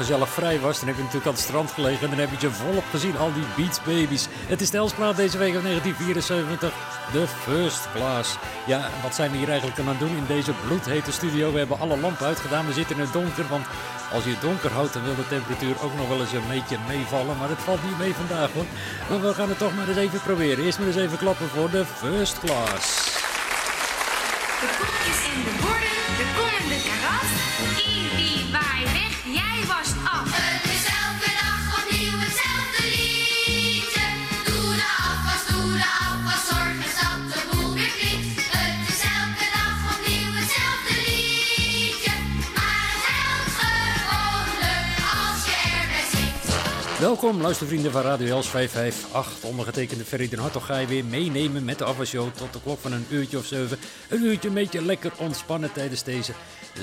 Gezellig vrij was, dan heb je natuurlijk aan het strand gelegen. En dan heb je je volop gezien, al die Beats Babies. Het is de deze week van 1974, de First Class. Ja, wat zijn we hier eigenlijk aan het doen in deze bloedhete studio? We hebben alle lampen uitgedaan, we zitten in het donker. Want als je het donker houdt, dan wil de temperatuur ook nog wel eens een beetje meevallen. Maar het valt niet mee vandaag hoor. Maar we gaan het toch maar eens even proberen. Eerst maar eens even klappen voor de First Class. Koekjes en de borden, de komende karat. wie waai weg, jij was af. Welkom, luistervrienden van Radio Els 558. Ondergetekende Ferry den Hartog ga je weer meenemen met de afwasshow tot de klok van een uurtje of zeven. Een uurtje een beetje lekker ontspannen tijdens deze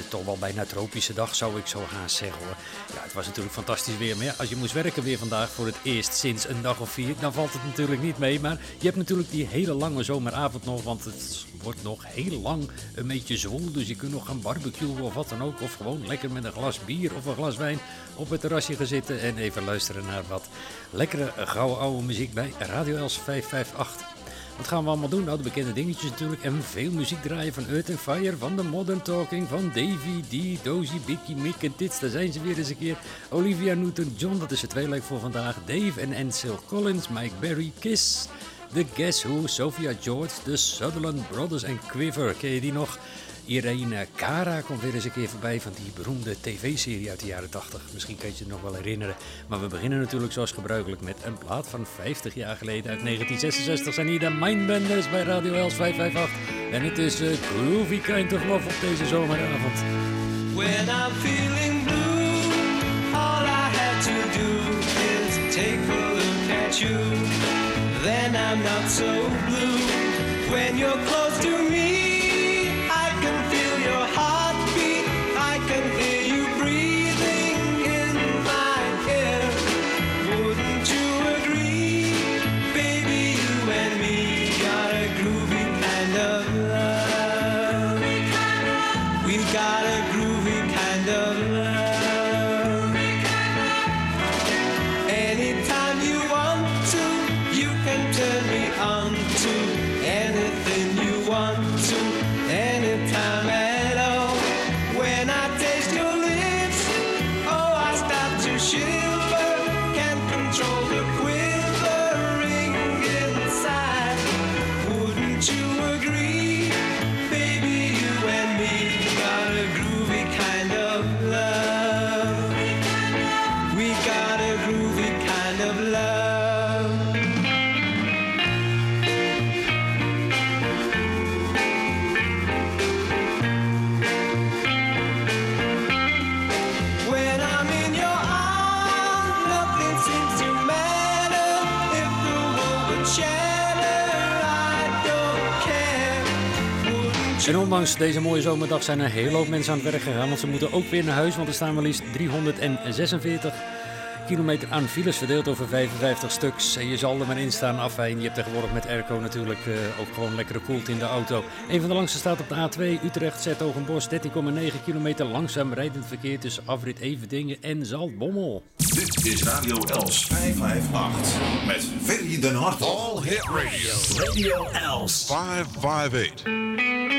toch wel bijna tropische dag, zou ik zo haast zeggen hoor. Ja, het was natuurlijk fantastisch weer, maar ja, als je moest werken weer vandaag voor het eerst sinds een dag of vier, dan valt het natuurlijk niet mee. Maar je hebt natuurlijk die hele lange zomeravond nog, want het wordt nog heel lang een beetje zwoel. Dus je kunt nog gaan barbecuen of wat dan ook. Of gewoon lekker met een glas bier of een glas wijn op het terrasje gaan zitten en even luisteren naar wat lekkere gouden oude muziek bij Radio Els 558. Wat gaan we allemaal doen? Nou, de bekende dingetjes natuurlijk. En veel muziek draaien van Earth Fire, van The Modern Talking, van Davy, D, Dozy, Bicky, Mick en Tits. Daar zijn ze weer eens een keer. Olivia Newton-John, dat is het tweeluik voor vandaag. Dave en Ansel Collins, Mike Berry, Kiss. The Guess Who, Sophia George, The Sutherland Brothers en Quiver. Ken je die nog? Irene Cara komt weer eens een keer voorbij van die beroemde tv-serie uit de jaren 80. Misschien kan je het nog wel herinneren. Maar we beginnen natuurlijk zoals gebruikelijk met een plaat van 50 jaar geleden uit 1966. Zijn hier de Mindbenders bij Radio Els 558. En het is uh, Groovy Kind of Love op deze zomeravond. When I'm feeling blue, all I had to do is take a look at you. Then I'm not so blue. When you're close to me, can ondanks deze mooie zomerdag zijn er een hele hoop mensen aan het werk gegaan. Want ze moeten ook weer naar huis, want er staan maar liefst 346 kilometer aan files verdeeld over 55 stuks. En je zal er maar in staan afwijn. Je hebt tegenwoordig met airco natuurlijk eh, ook gewoon lekkere koelt in de auto. Een van de langste staat op de A2 Utrecht Zetogenbos. 13,9 kilometer langzaam rijdend verkeer tussen afrit Everdingen en Zaltbommel. Dit is Radio Els 558 met Ferry den Hartog. All Hit Radio. Radio Els. 558.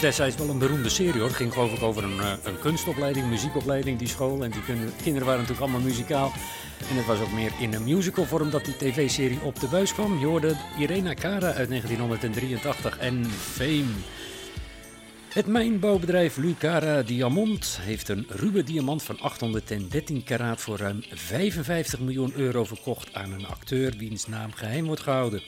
Destijds wel een beroemde serie hoor. Het ging geloof ik over een, eh, een kunstopleiding, muziekopleiding, die school. En die kinderen waren natuurlijk allemaal muzikaal. En het was ook meer in een musical vorm dat die tv-serie op de buis kwam. Je hoorde Irena Cara uit 1983 en Fame. Het mijnbouwbedrijf Lucara Diamond heeft een ruwe diamant van 813 karaat voor ruim 55 miljoen euro verkocht aan een acteur wiens naam geheim wordt gehouden.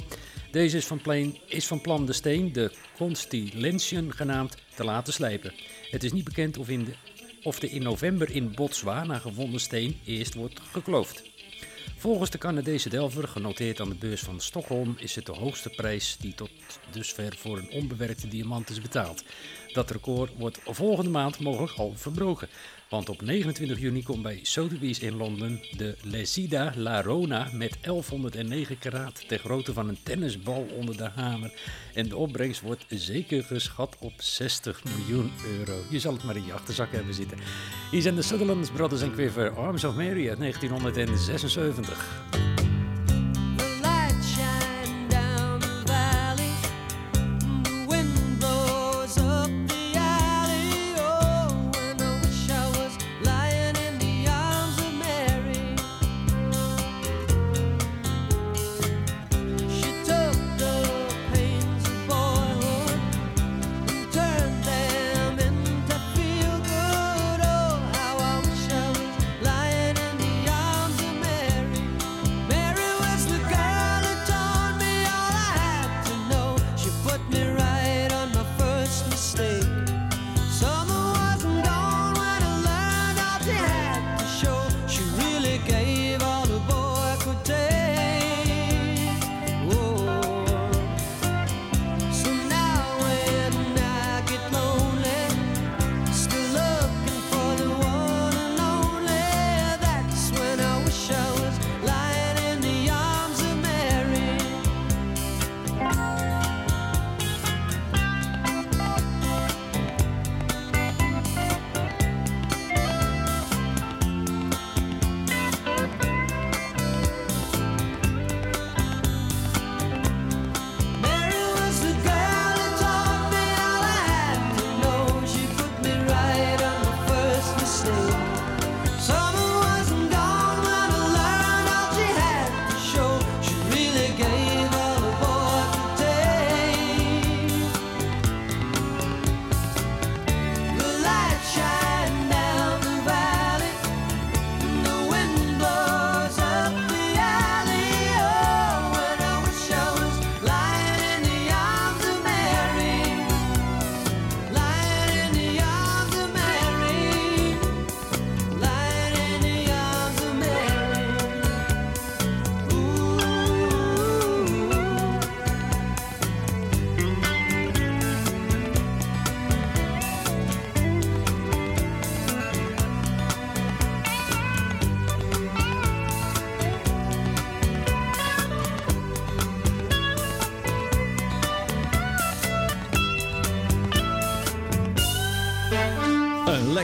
Deze is van, plan, is van plan de steen, de Constellation genaamd, te laten slijpen. Het is niet bekend of, in de, of de in november in Botswana gevonden steen eerst wordt gekloofd. Volgens de Canadese Delver, genoteerd aan de beurs van Stockholm, is het de hoogste prijs die tot dusver voor een onbewerkte diamant is betaald. Dat record wordt volgende maand mogelijk al verbroken. Want op 29 juni komt bij Sotheby's in Londen de Lesida La Rona met 1109 karaat ter grootte van een tennisbal onder de hamer. En de opbrengst wordt zeker geschat op 60 miljoen euro. Je zal het maar in je achterzak hebben zitten. Hier zijn de Sutherlands Brothers en Quiver Arms of Mary uit 1976.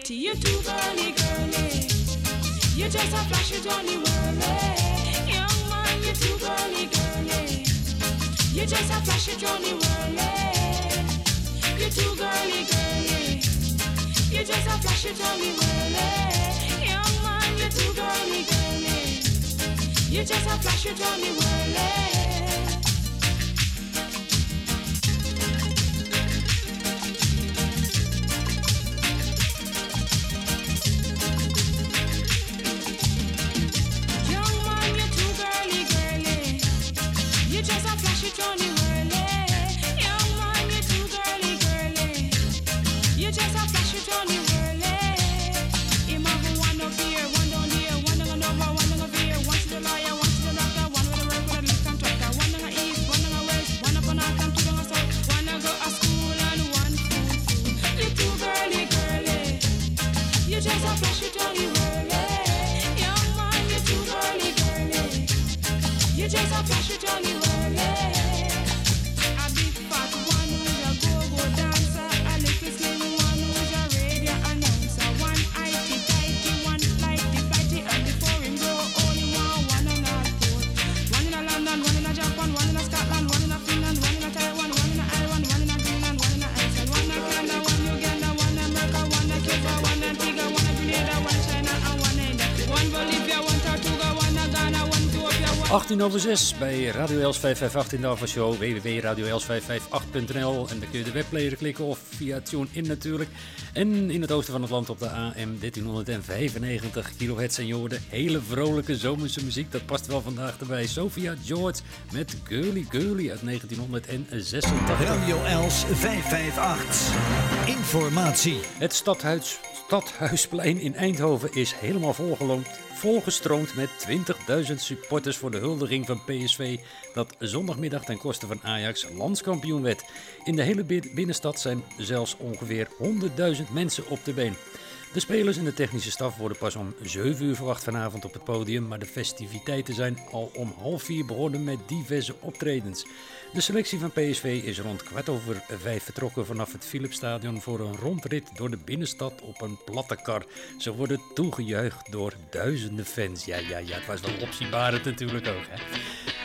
But you're too girly, girly. You just a flashy Johnny Whirly. Young man, you're too girly, girly. You just a flashy Johnny Whirly. You're too girly, girly. You just a flashy Johnny Whirly. Young man, you're too girly, girly. You just a flashy Johnny Whirly. 18 over 6 bij Radio Els 558 in de avondshow www.radioels558.nl en dan kun je de webplayer klikken of via TuneIn natuurlijk. En in het oosten van het land op de AM 1395 kHz en je hoort de hele vrolijke zomerse muziek. Dat past wel vandaag erbij. Sophia George met Girly Girly uit 1986. Radio Els 558. Informatie. Het stadhuis, Stadhuisplein in Eindhoven is helemaal volgeloomd, volgestroomd met 20.000 supporters voor de huldiging van PSV dat zondagmiddag ten koste van Ajax landskampioen werd. In de hele bi- binnenstad zijn zelfs ongeveer 100.000 mensen op de been. De spelers en de technische staf worden pas om 7 uur verwacht vanavond op het podium, maar de festiviteiten zijn al om half vier begonnen met diverse optredens. De selectie van PSV is rond kwart over vijf vertrokken vanaf het Philipsstadion voor een rondrit door de binnenstad op een platte kar. Ze worden toegejuicht door duizenden fans. Ja, ja, ja, het was wel opzienbarend natuurlijk ook. Hè?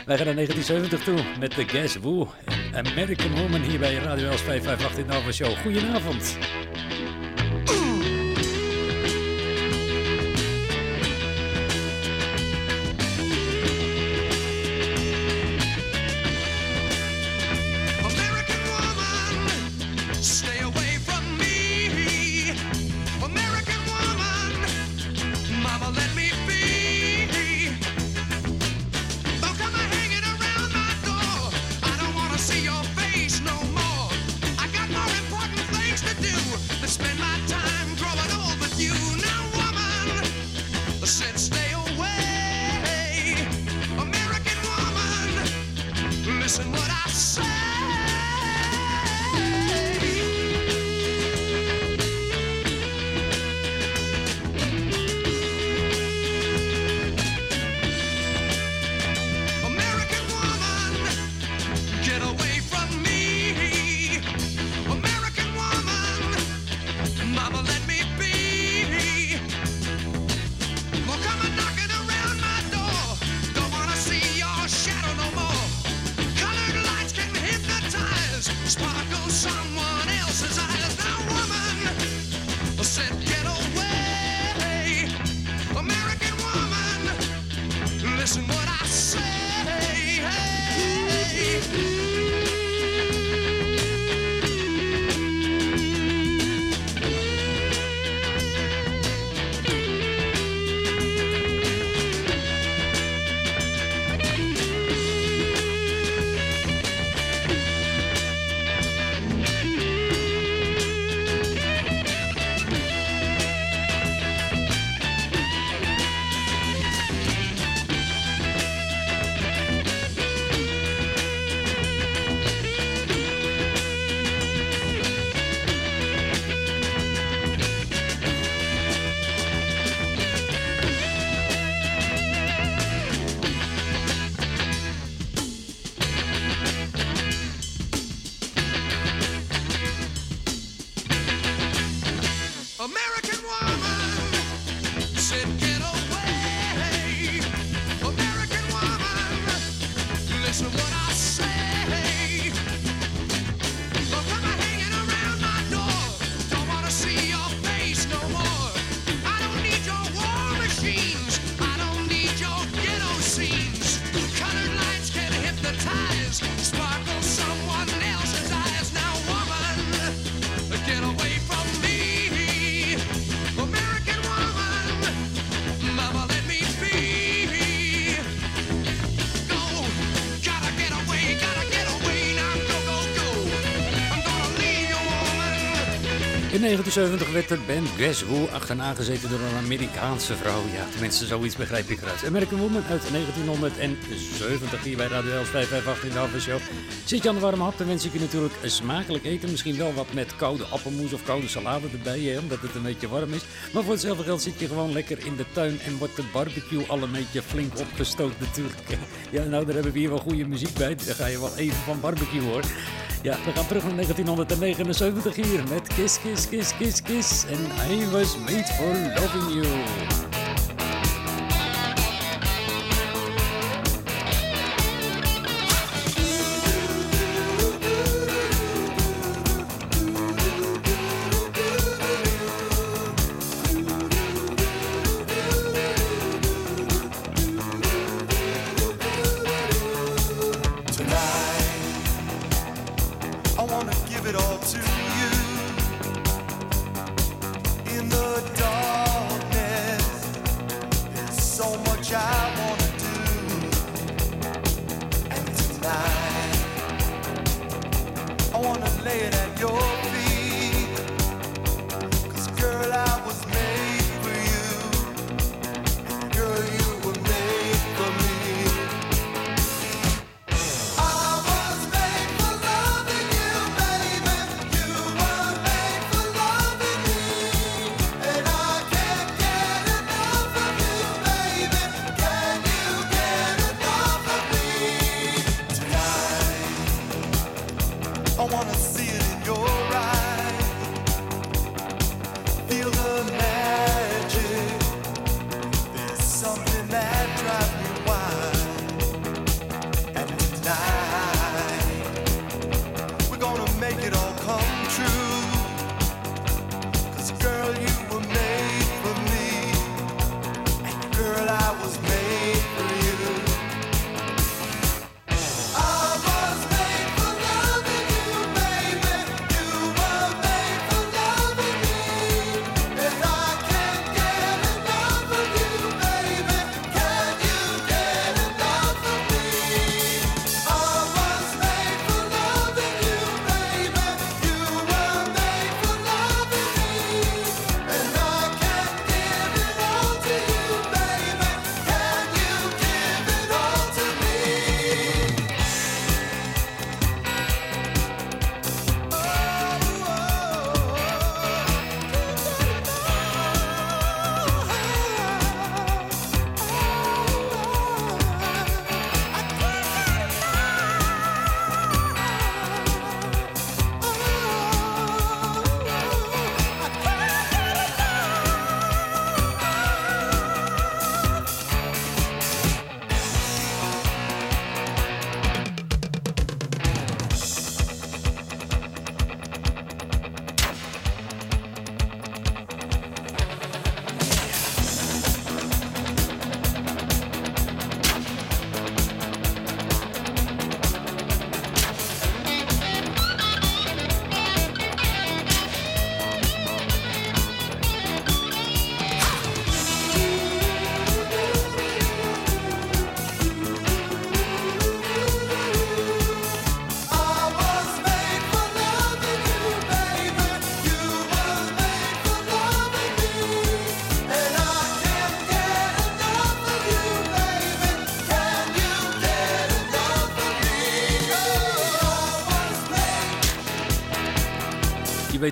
Wij gaan naar 1970 toe met de Guess Who American Woman hier bij Radio Els 558 in de Show. Goedenavond. In 1970 werd de band Guess Who achterna gezeten door een Amerikaanse vrouw. Ja, tenminste, zoiets begrijp ik eruit. American Woman uit 1970 hier bij Radio 558 in de Haven Zit je aan de warme hap, dan wens ik je natuurlijk smakelijk eten. Misschien wel wat met koude appelmoes of koude salade erbij, hè, omdat het een beetje warm is. Maar voor hetzelfde geld zit je gewoon lekker in de tuin en wordt de barbecue al een beetje flink opgestookt natuurlijk. Ja, nou, daar hebben we hier wel goede muziek bij. Dus daar ga je wel even van barbecue hoor. Ja, we gaan terug naar 1979 hier met Kiss, Kiss, Kiss, Kiss, Kiss. En I was made for loving you.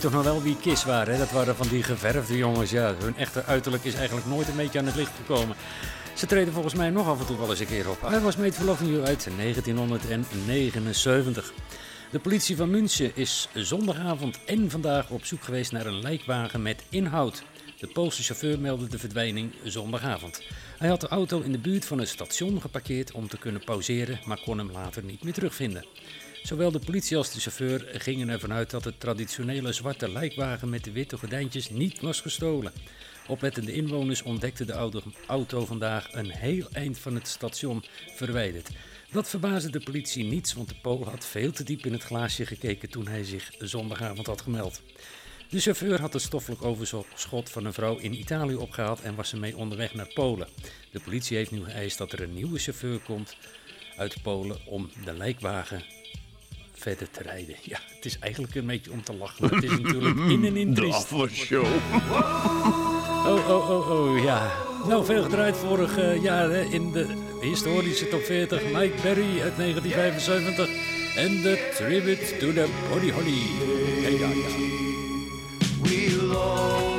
toch nog wel wie Kiss waren. Hè? Dat waren van die geverfde jongens. Ja, hun echte uiterlijk is eigenlijk nooit een beetje aan het licht gekomen. Ze treden volgens mij nog af en toe wel eens een keer op. Hij was mee te uit 1979. De politie van München is zondagavond en vandaag op zoek geweest naar een lijkwagen met inhoud. De Poolse chauffeur meldde de verdwijning zondagavond. Hij had de auto in de buurt van het station geparkeerd om te kunnen pauzeren, maar kon hem later niet meer terugvinden. Zowel de politie als de chauffeur gingen ervan uit dat de traditionele zwarte lijkwagen met de witte gordijntjes niet was gestolen. Oplettende inwoners ontdekten de auto, vandaag een heel eind van het station verwijderd. Dat verbaasde de politie niets, want de Pool had veel te diep in het glaasje gekeken toen hij zich zondagavond had gemeld. De chauffeur had het stoffelijk overschot van een vrouw in Italië opgehaald en was ermee onderweg naar Polen. De politie heeft nu geëist dat er een nieuwe chauffeur komt uit Polen om de lijkwagen verder te rijden. Ja, het is eigenlijk een beetje om te lachen, maar het is natuurlijk in en in De triest. afwasshow. Oh, oh, oh, oh, ja. Nou, veel gedraaid vorig eh, jaar hè, in de historische top 40. Mike Berry uit 1975. En de tribute to the Body Holly. Ja, ja, ja. We'll always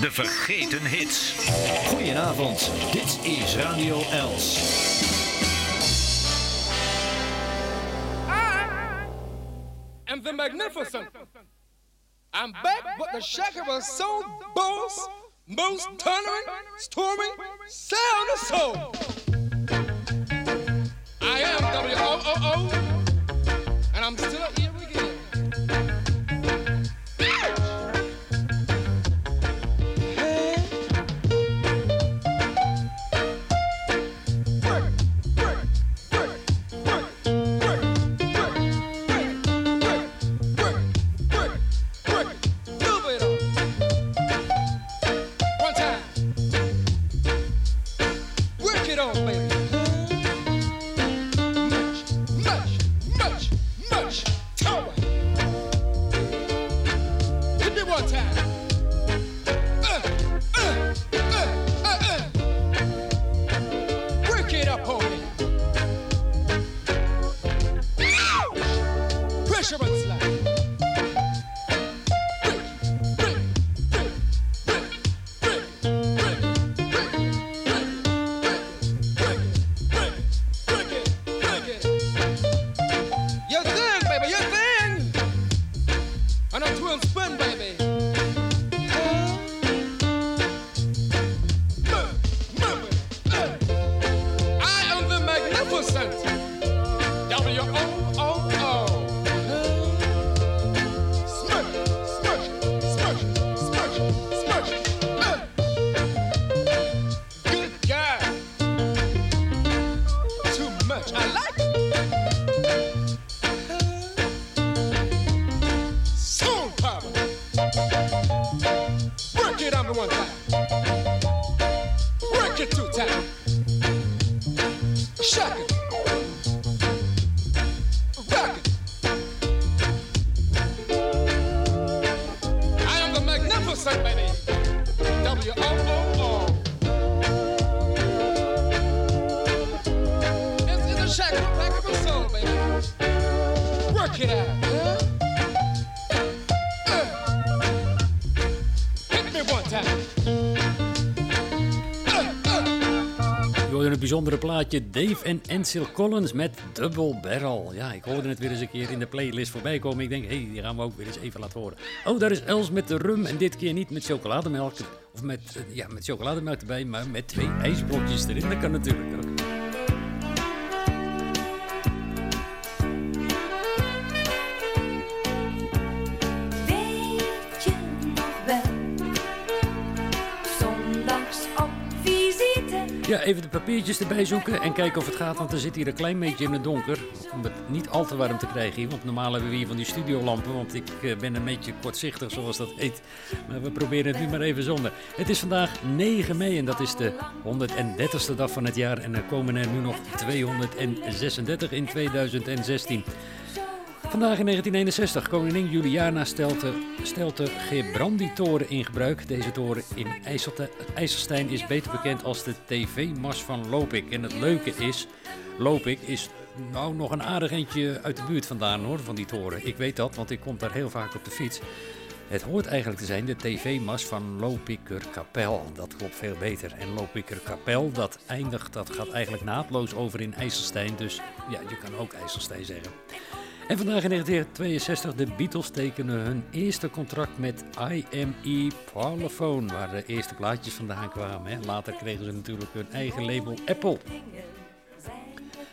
de vergeten hits. Goedenavond, dit is Radio Els. and the magnificent. I'm back, but the shaker was so boss, most thundering, storming, sound of soul. I am W-O-O-O, and I'm still here It will spin, baby. Bijzondere plaatje Dave en Ansel Collins met Double Barrel. Ja, ik hoorde het weer eens een keer in de playlist voorbij komen. Ik denk, hé, hey, die gaan we ook weer eens even laten horen. Oh, daar is Els met de rum en dit keer niet met chocolademelk. Of met, eh, ja, met chocolademelk erbij, maar met twee ijsblokjes erin. Dat kan natuurlijk even de papiertjes erbij zoeken en kijken of het gaat, want er zit hier een klein beetje in het donker. Om het niet al te warm te krijgen hier, want normaal hebben we hier van die studiolampen, want ik eh, ben een beetje kortzichtig zoals dat heet. Maar we proberen het nu maar even zonder. Het is vandaag 9 mei en dat is de 130ste dag van het jaar en er komen er nu nog 236 in 2016. Vandaag in 1961, koningin Juliana stelt de, Gebrandi-toren in gebruik. Deze toren in IJsselstein is beter bekend als de TV-mas van Lopik. En het leuke is, Lopik is nou nog een aardig eentje uit de buurt vandaan hoor, van die toren. Ik weet dat, want ik kom daar heel vaak op de fiets. Het hoort eigenlijk te zijn de tv-mas van Lopiker Kapel. Dat klopt veel beter. En Lopiker Kapel, dat eindigt, dat gaat eigenlijk naadloos over in IJsselstein. Dus ja, je kan ook IJsselstein zeggen. En vandaag in 1962, de Beatles tekenen hun eerste contract met IME Parlophone, waar de eerste plaatjes vandaan kwamen. Later kregen ze natuurlijk hun eigen label Apple.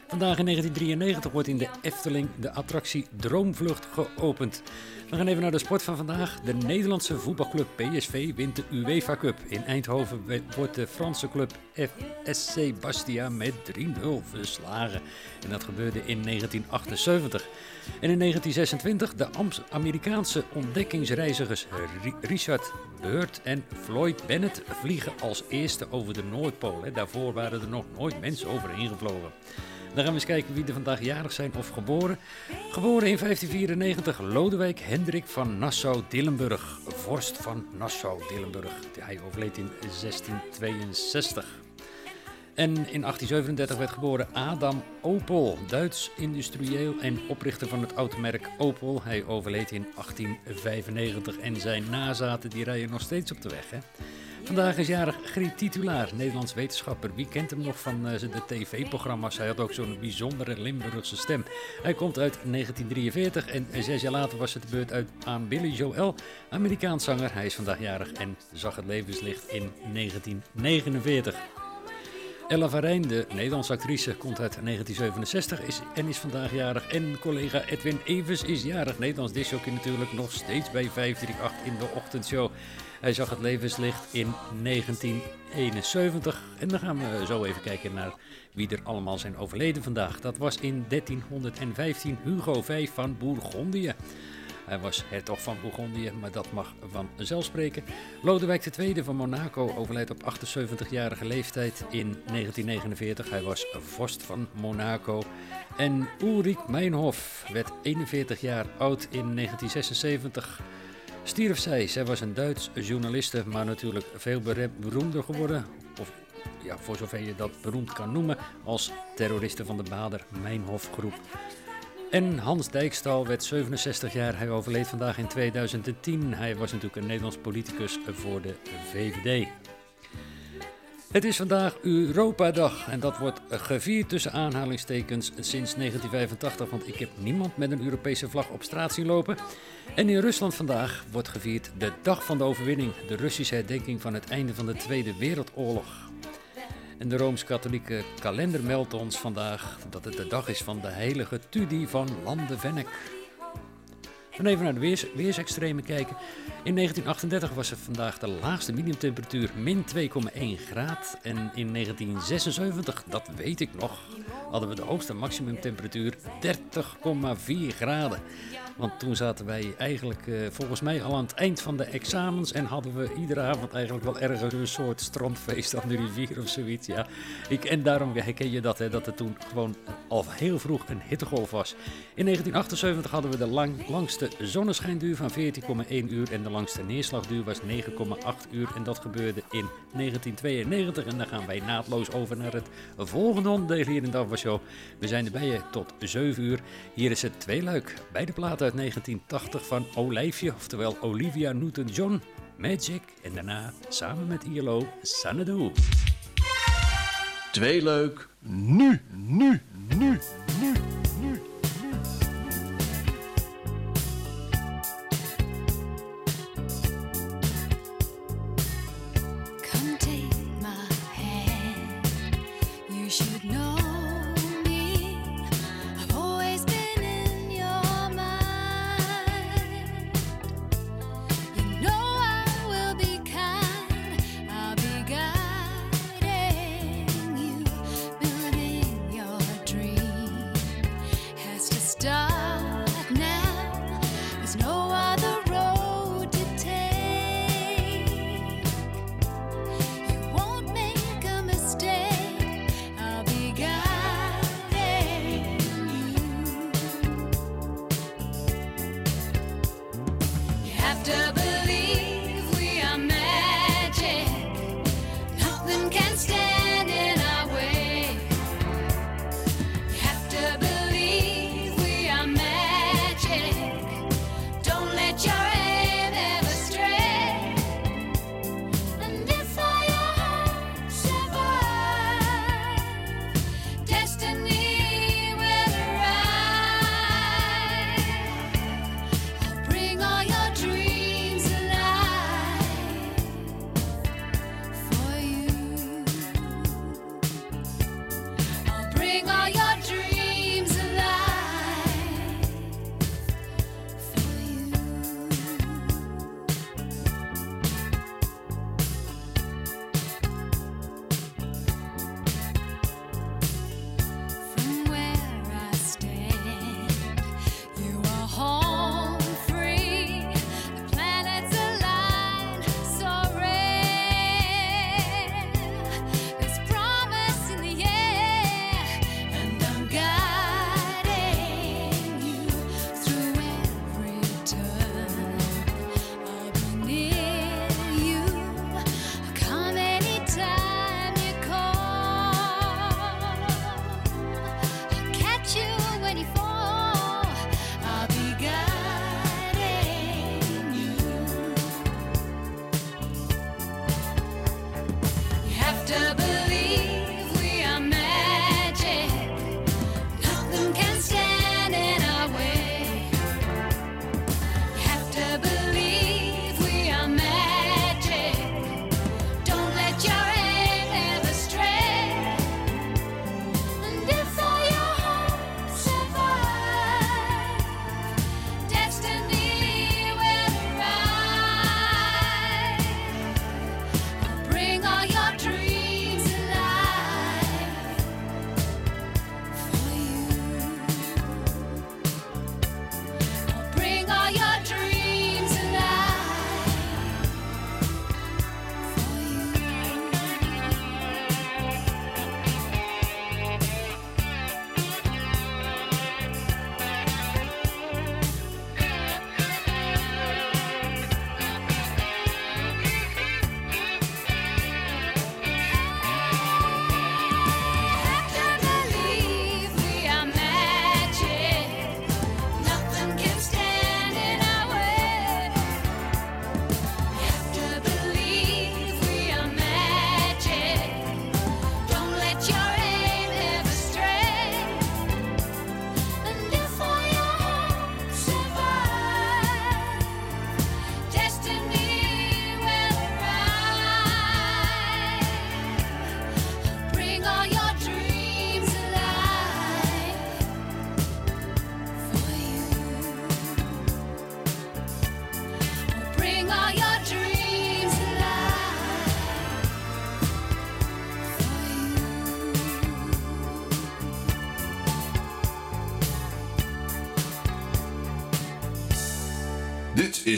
Vandaag in 1993 wordt in de Efteling de attractie Droomvlucht geopend. We gaan even naar de sport van vandaag. De Nederlandse voetbalclub PSV wint de UEFA Cup. In Eindhoven wordt de Franse club FSC Bastia met 3-0 verslagen. En dat gebeurde in 1978. En in 1926 de Amerikaanse ontdekkingsreizigers Ri- Richard Burt en Floyd Bennett vliegen als eerste over de Noordpool. Daarvoor waren er nog nooit mensen overheen gevlogen. Dan gaan we eens kijken wie er vandaag jarig zijn of geboren. Geboren in 1594 Lodewijk Hendrik van Nassau-Dillenburg, vorst van Nassau-Dillenburg. Hij overleed in 1662. En in 1837 werd geboren Adam Opel, Duits industrieel en oprichter van het automerk Opel. Hij overleed in 1895 en zijn nazaten die rijden nog steeds op de weg. Hè? Vandaag is jarig Griet Titulaar, Nederlands wetenschapper. Wie kent hem nog van eh, de tv-programma's? Hij had ook zo'n bijzondere Limburgse stem. Hij komt uit 1943 en zes jaar later was het de beurt uit aan Billy Joel, Amerikaans zanger. Hij is vandaag jarig en zag het levenslicht in 1949. Ella Varijn, de Nederlandse actrice, komt uit 1967 is, en is vandaag jarig. En collega Edwin Evers is jarig. Nederlands disjockey natuurlijk nog steeds bij 538 in de ochtendshow. Hij zag het levenslicht in 1971. En dan gaan we zo even kijken naar wie er allemaal zijn overleden vandaag. Dat was in 1315 Hugo V van Bourgondië. Hij was hertog van Bourgondië, maar dat mag vanzelf spreken. Lodewijk II van Monaco overlijdt op 78-jarige leeftijd in 1949. Hij was vorst van Monaco. En Ulrich Meinhof werd 41 jaar oud in 1976. Stierf zij. Zij was een Duits journaliste, maar natuurlijk veel beroemder geworden. Of ja, voor zover je dat beroemd kan noemen, als terroriste van de Bader Meinhof groep. En Hans Dijkstal werd 67 jaar. Hij overleed vandaag in 2010. Hij was natuurlijk een Nederlands politicus voor de VVD. Het is vandaag Europadag en dat wordt gevierd tussen aanhalingstekens sinds 1985, want ik heb niemand met een Europese vlag op straat zien lopen. En in Rusland vandaag wordt gevierd de Dag van de Overwinning, de Russische herdenking van het einde van de Tweede Wereldoorlog. En de Rooms-Katholieke kalender meldt ons vandaag dat het de dag is van de heilige Tudi van Landevennek. Dan even naar de weers, weersextremen kijken. In 1938 was er vandaag de laagste minimumtemperatuur min 2,1 graad. En in 1976, dat weet ik nog, hadden we de hoogste maximumtemperatuur 30,4 graden. Want toen zaten wij eigenlijk eh, volgens mij al aan het eind van de examens en hadden we iedere avond eigenlijk wel ergens een soort strandfeest aan de rivier of zoiets. Ja. Ik, en daarom herken je dat, hè, dat het toen gewoon al heel vroeg een hittegolf was. In 1978 hadden we de lang, langste zonneschijnduur van 14,1 uur en de langste neerslagduur was 9,8 uur. En dat gebeurde in 1992. En dan gaan wij naadloos over naar het volgende onderdeel hier in de Afwasshow. We zijn erbij tot 7 uur. Hier is het tweeluik bij de plaat uit 1980 van Olijfje, oftewel Olivia Newton-John, Magic. En daarna samen met ILO, Sanadu. Tweeluik, nu, nu, nu, nu, nu.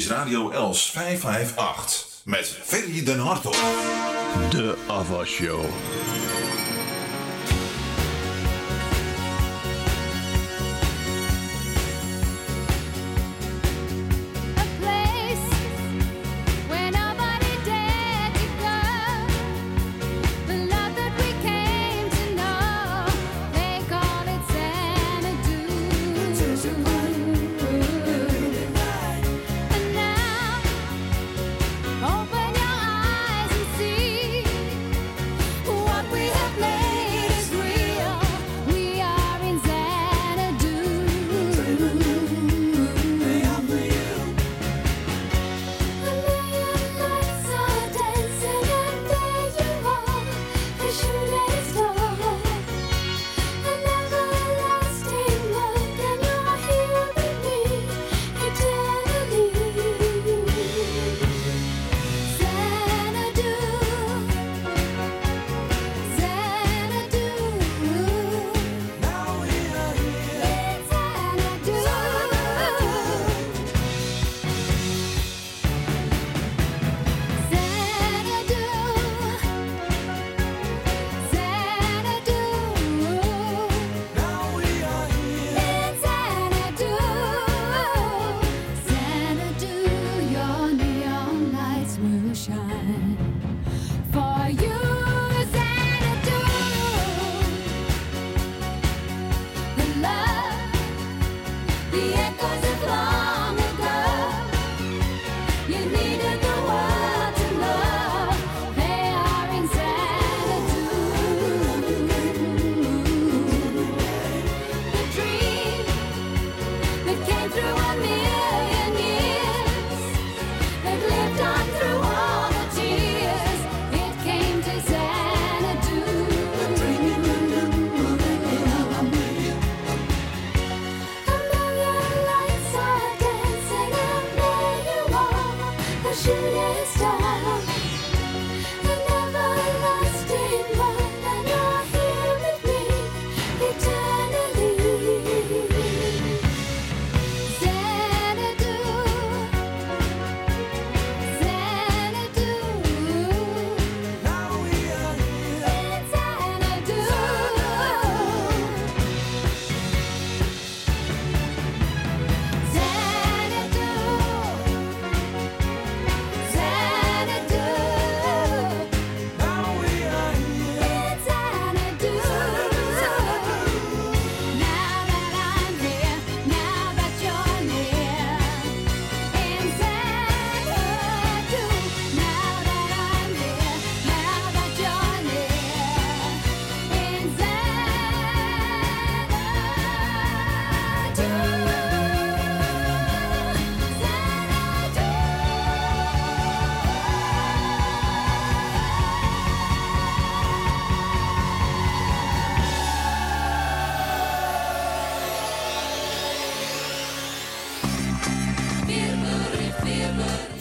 Radio Els 558 met Ferry den Hartog. De Ava Show.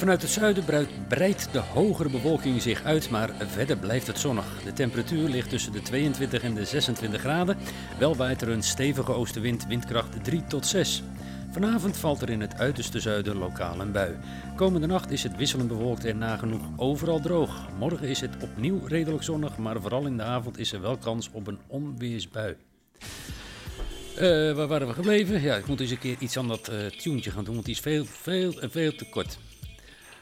Vanuit het zuiden breidt- de hogere bewolking zich uit, maar verder blijft het zonnig. De temperatuur ligt tussen de 22 en de 26 graden. Wel waait er een stevige oostenwind, windkracht 3 tot 6. Vanavond valt er in het uiterste zuiden lokaal een bui. Komende nacht is het wisselend bewolkt en nagenoeg overal droog. Morgen is het opnieuw redelijk zonnig, maar vooral in de avond is er wel kans op een onweersbui. Eh, waar waren we gebleven? Ja, ik moet eens een keer iets aan dat eh tuentje gaan doen, want die is veel, veel veel te kort.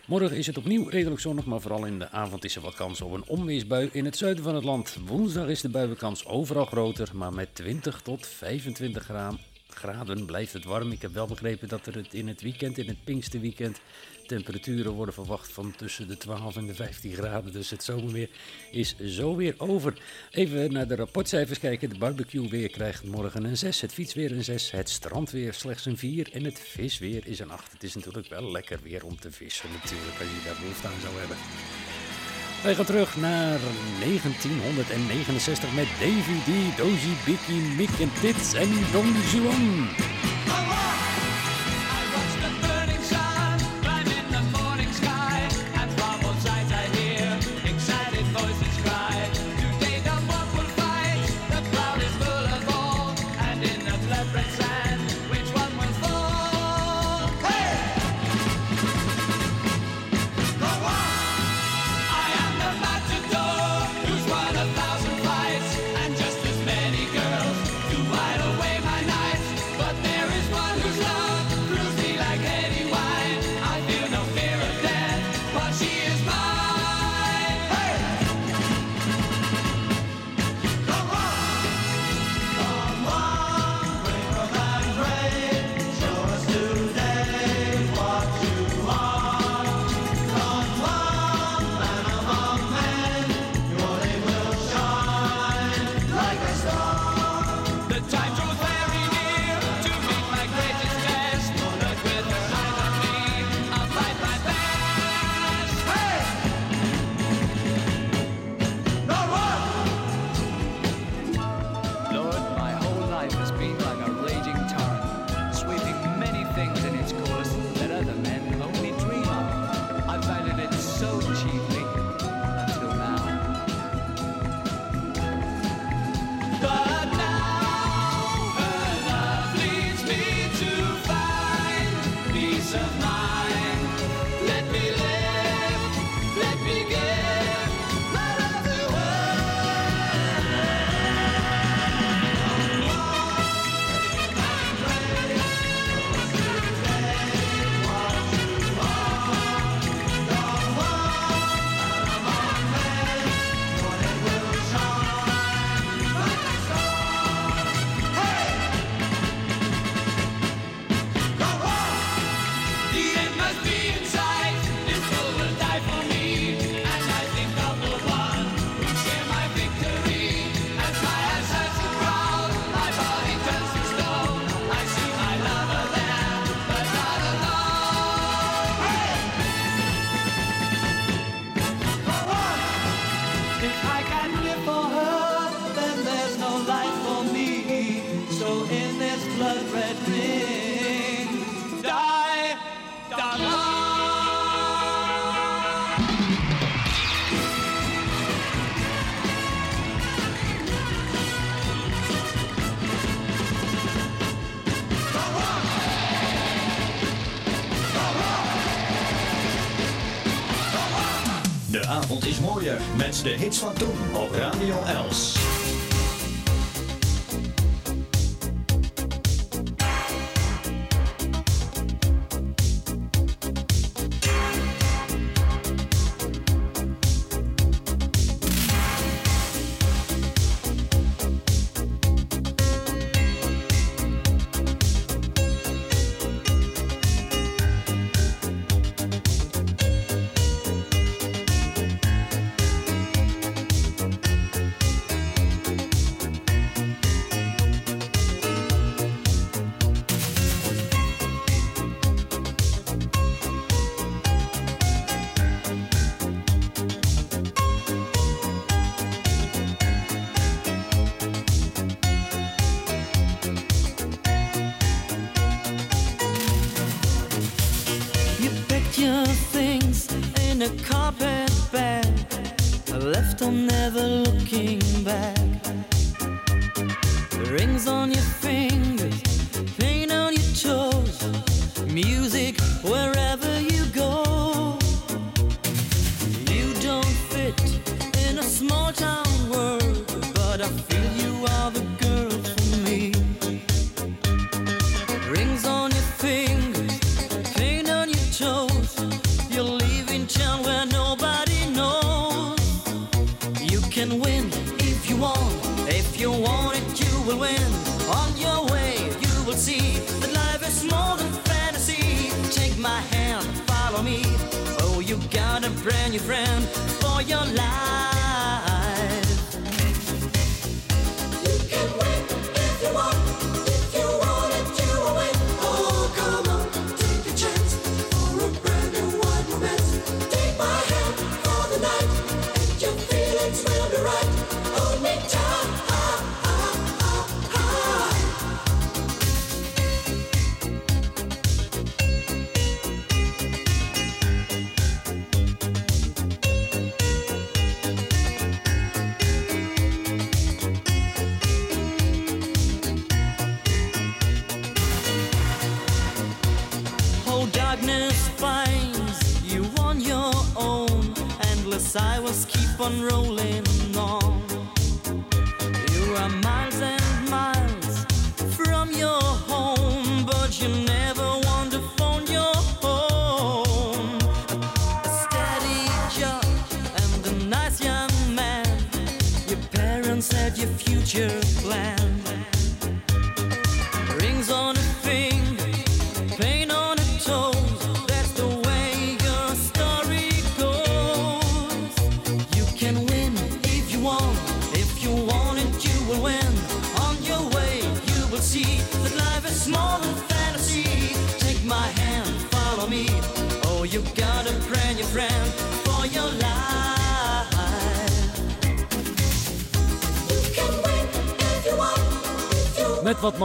Morgen is het opnieuw redelijk zonnig, maar vooral in de avond is er wat kans op een onweersbui in het zuiden van het land. Woensdag is de buienkans overal groter, maar met 20 tot 25 gra- graden blijft het warm. Ik heb wel begrepen dat er het in het weekend, in het Pinksterweekend, temperaturen worden verwacht van tussen de 12 en de 15 graden. Dus het zomerweer is zo weer over. Even naar de rapportcijfers kijken. De barbecue weer krijgt morgen een 6, het fietsweer een 6, het strandweer slechts een 4 en het visweer is een 8. Het is natuurlijk wel lekker weer om te vissen natuurlijk, als je daar behoefte aan zou hebben. Wij gaan terug naar 1969 met Davy D, Dozy, Bicky, Mick en Tits en Don Juan. de hits van toen op Radio Els.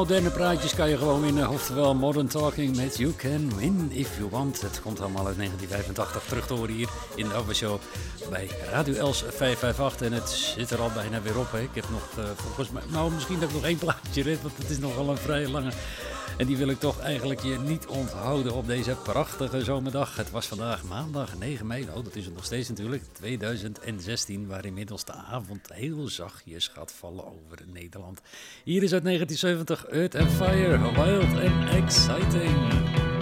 moderne praatjes kan je gewoon winnen. Oftewel Modern Talking met You Can Win If You Want. Het komt allemaal uit 1985 terug te horen hier in de Afwashow bij Radio Els 558. En het zit er al bijna weer op. Hè. Ik heb nog eh, volgens mij, nou misschien dat ik nog één plaatje red, want het is nogal een vrij lange en die wil ik toch eigenlijk je niet onthouden op deze prachtige zomerdag. Het was vandaag maandag 9 mei, oh dat is het nog steeds natuurlijk, 2016, waar inmiddels de avond heel zachtjes gaat vallen over Nederland. Hier is uit 1970 Earth and Fire, Wild and Exciting.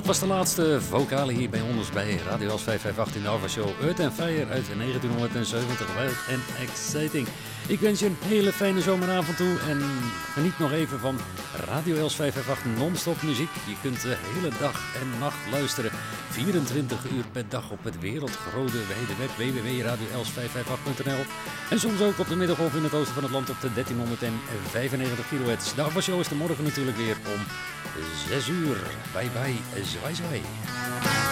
Dat was de laatste vocale hier bij ons bij Radio Els 558 in de Alva Show Earth and Fire uit 1970. Wild and exciting. Ik wens je een hele fijne zomeravond toe en geniet nog even van Radio Els 558 non-stop muziek. Je kunt de hele dag en nacht luisteren. 24 uur per dag op het wereldgrote wijde web www.radioels558.nl En soms ook op de middengolf in het oosten van het land op de 1395 kHz. De Alva Show is de morgen natuurlijk weer om 6 uur. Bye bye, vai, vai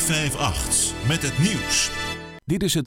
558 met het nieuws. Dit is het